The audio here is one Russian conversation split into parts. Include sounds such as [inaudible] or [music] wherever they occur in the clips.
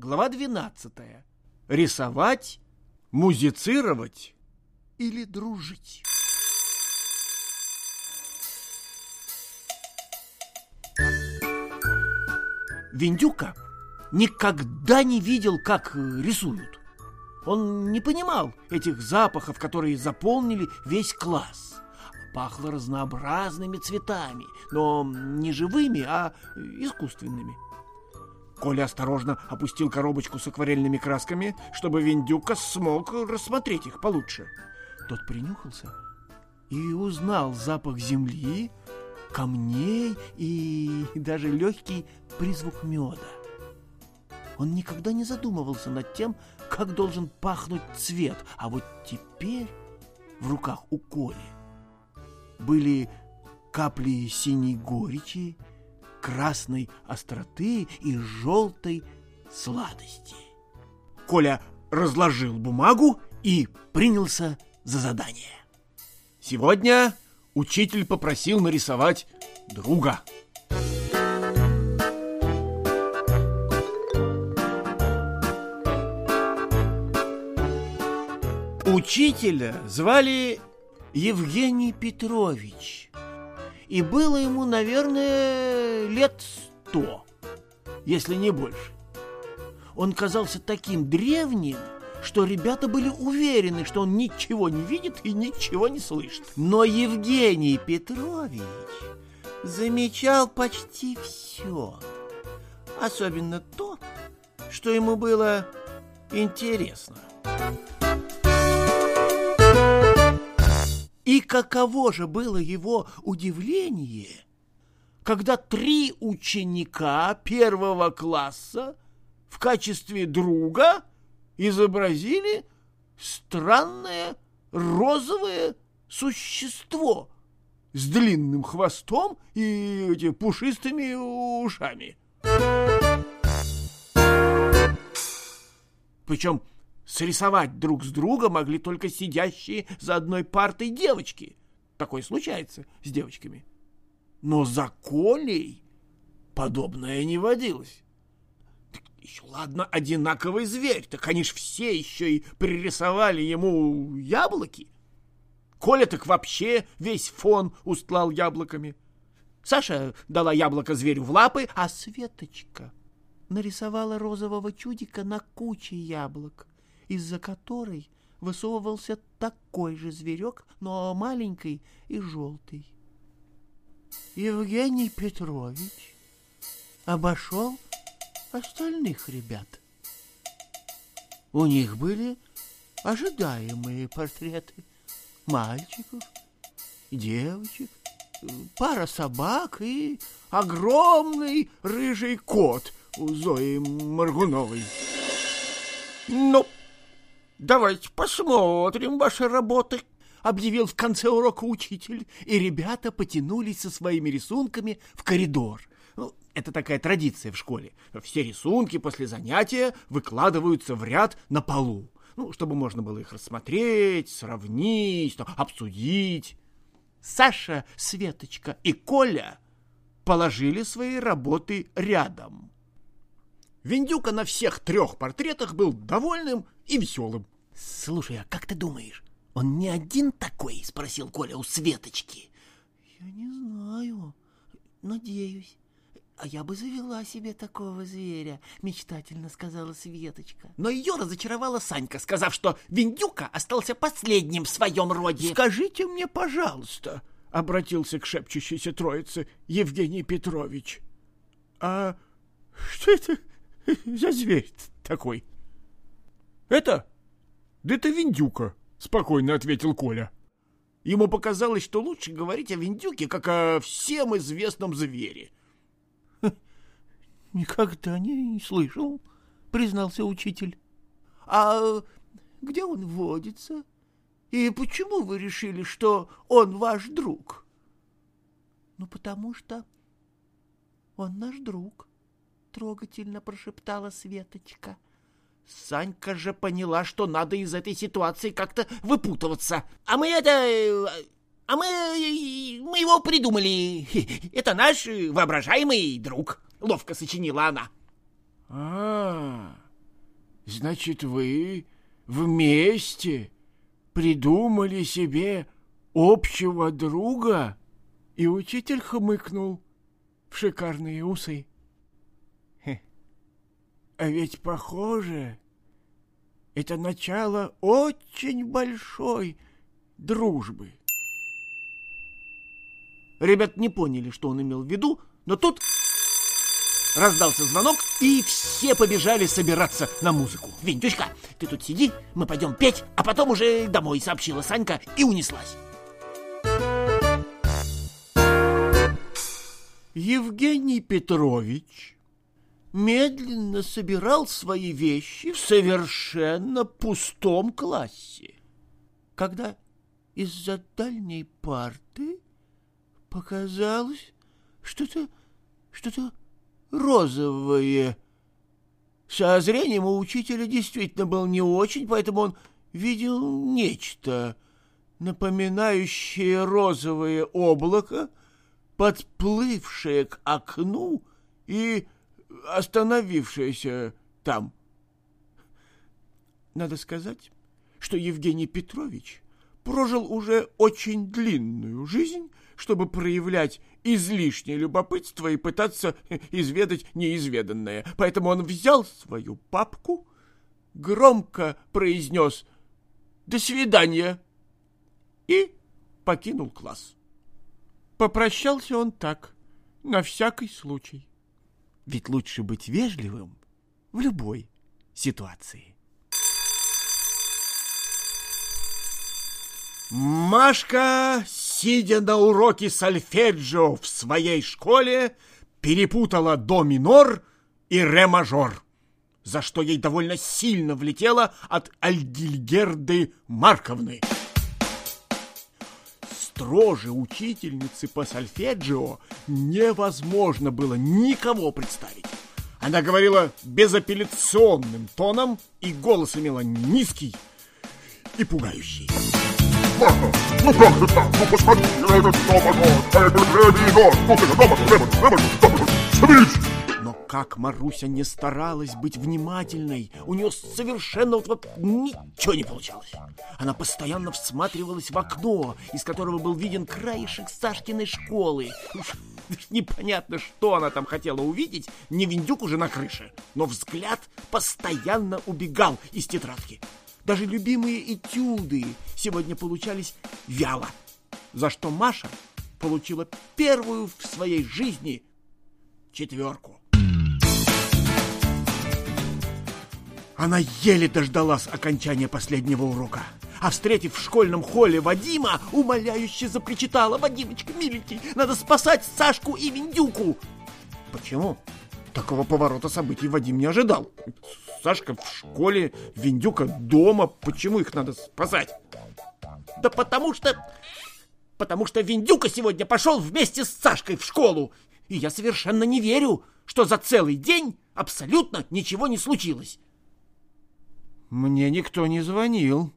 Глава 12. Рисовать, музицировать или дружить. Виндюка никогда не видел, как рисуют. Он не понимал этих запахов, которые заполнили весь класс. Пахло разнообразными цветами, но не живыми, а искусственными. Коля осторожно опустил коробочку с акварельными красками, чтобы Виндюка смог рассмотреть их получше. Тот принюхался и узнал запах земли, камней и даже легкий призвук меда. Он никогда не задумывался над тем, как должен пахнуть цвет, а вот теперь в руках у Коли были капли синей горечи, красной остроты и желтой сладости. Коля разложил бумагу и принялся за задание. Сегодня учитель попросил нарисовать друга. Учителя звали Евгений Петрович, и было ему, наверное, лет сто, если не больше. Он казался таким древним, что ребята были уверены, что он ничего не видит и ничего не слышит. Но Евгений Петрович замечал почти все, особенно то, что ему было интересно. И каково же было его удивление, когда три ученика первого класса в качестве друга изобразили странное розовое существо с длинным хвостом и эти пушистыми ушами. Причем срисовать друг с друга могли только сидящие за одной партой девочки. Такое случается с девочками. Но за Колей подобное не водилось. Еще ладно, одинаковый зверь, так они ж все еще и пририсовали ему яблоки. Коля так вообще весь фон устлал яблоками. Саша дала яблоко зверю в лапы, а Светочка нарисовала розового чудика на куче яблок, из-за которой высовывался такой же зверек, но маленький и желтый. Евгений Петрович обошел остальных ребят. У них были ожидаемые портреты мальчиков, девочек, пара собак и огромный рыжий кот у Зои Маргуновой. «Ну, давайте посмотрим ваши работы», — объявил в конце урока учитель, и ребята потянулись со своими рисунками в коридор. Ну, это такая традиция в школе. Все рисунки после занятия выкладываются в ряд на полу, ну, чтобы можно было их рассмотреть, сравнить, обсудить. Саша, Светочка и Коля положили свои работы рядом. Виндюка на всех трех портретах был довольным и веселым. — Слушай, а как ты думаешь, он не один такой? — спросил Коля у Светочки. — Я не знаю. Надеюсь. «А я бы завела себе такого зверя», — мечтательно сказала Светочка. Но ее разочаровала Санька, сказав, что Виндюка остался последним в своем роде. «Скажите мне, пожалуйста», — обратился к шепчущейся троице Евгений Петрович, «а что это за зверь такой?» «Это? Да это Виндюка», — спокойно ответил Коля. Ему показалось, что лучше говорить о Виндюке, как о всем известном звере — Никогда не слышал, признался учитель. А где он водится? И почему вы решили, что он ваш друг? Ну, потому что он наш друг, трогательно прошептала Светочка. Санька же поняла, что надо из этой ситуации как-то выпутываться. А мы это... А мы... мы его придумали. Это наш воображаемый друг. — ловко сочинила она. — А, Значит, вы вместе придумали себе общего друга? И учитель хмыкнул в шикарные усы. А ведь похоже, это начало очень большой дружбы. Ребят не поняли, что он имел в виду, но тут раздался звонок, и все побежали собираться на музыку. «Винтюшка, ты тут сиди, мы пойдем петь, а потом уже домой», — сообщила Санька и унеслась. Евгений Петрович медленно собирал свои вещи в совершенно пустом классе, когда из-за дальней парты показалось что-то что-то розовое. Со зрением у учителя действительно был не очень, поэтому он видел нечто, напоминающее розовое облако, подплывшее к окну и остановившееся там. Надо сказать, что Евгений Петрович прожил уже очень длинную жизнь, чтобы проявлять излишнее любопытство и пытаться изведать неизведанное. Поэтому он взял свою папку, громко произнес «До свидания» и покинул класс. Попрощался он так, на всякий случай. Ведь лучше быть вежливым в любой ситуации. Машка, сидя на уроке сольфеджио в своей школе, перепутала до минор и ре мажор, за что ей довольно сильно влетело от Альгильгерды Марковны. Строже учительницы по сольфеджио невозможно было никого представить. Она говорила безапелляционным тоном, и голос имела низкий и пугающий. Ну как же так? Ну посмотри этот а это телевизор. Ну ты робот, робот, робот, робот, соберись. Как Маруся не старалась быть внимательной, у нее совершенно вот, вот ничего не получалось. Она постоянно всматривалась в окно, из которого был виден краешек Сашкиной школы. [laughs] Непонятно, что она там хотела увидеть, не виндюк уже на крыше, но взгляд постоянно убегал из тетрадки. Даже любимые этюды сегодня получались вяло, за что Маша получила первую в своей жизни четверку. Она еле дождалась окончания последнего урока, а встретив в школьном холле Вадима, умоляюще запричитала «Вадимочка, миленький, надо спасать Сашку и Виндюку!» Почему? Такого поворота событий Вадим не ожидал. Сашка в школе, Виндюка дома. Почему их надо спасать? Да потому что... Потому что Виндюка сегодня пошел вместе с Сашкой в школу. И я совершенно не верю, что за целый день абсолютно ничего не случилось. Мне никто не звонил.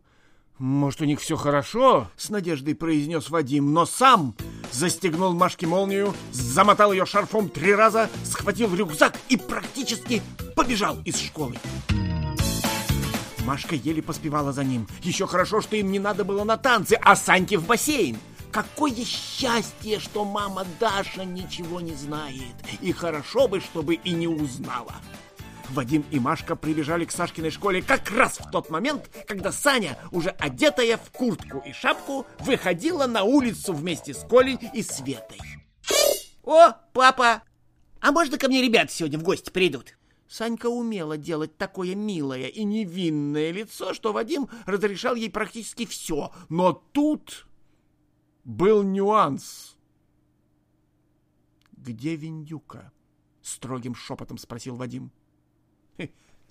Может, у них все хорошо? С надеждой произнес Вадим, но сам застегнул Машке молнию, замотал ее шарфом три раза, схватил рюкзак и практически побежал из школы. Машка еле поспевала за ним. Еще хорошо, что им не надо было на танцы, а Саньке в бассейн. Какое счастье, что мама Даша ничего не знает. И хорошо бы, чтобы и не узнала. Вадим и Машка прибежали к Сашкиной школе как раз в тот момент, когда Саня, уже одетая в куртку и шапку, выходила на улицу вместе с Колей и Светой. «О, папа! А можно ко мне ребята сегодня в гости придут?» Санька умела делать такое милое и невинное лицо, что Вадим разрешал ей практически все. Но тут был нюанс. «Где Виндюка?» — строгим шепотом спросил Вадим.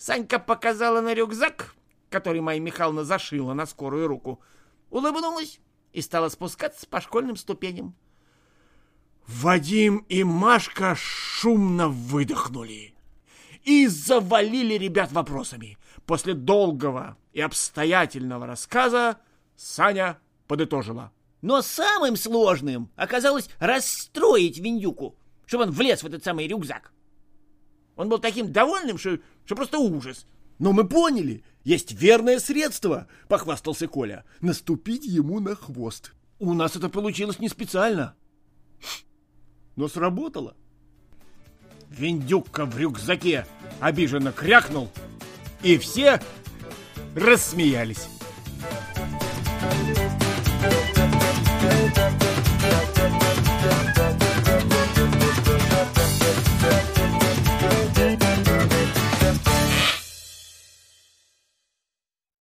Санька показала на рюкзак, который Майя Михайловна зашила на скорую руку, улыбнулась и стала спускаться по школьным ступеням. Вадим и Машка шумно выдохнули и завалили ребят вопросами. После долгого и обстоятельного рассказа Саня подытожила. Но самым сложным оказалось расстроить Виндюку, чтобы он влез в этот самый рюкзак. Он был таким довольным, что, что просто ужас. Но мы поняли, есть верное средство, похвастался Коля. Наступить ему на хвост. У нас это получилось не специально. Но сработало. Виндюкка в рюкзаке обиженно крякнул, и все рассмеялись.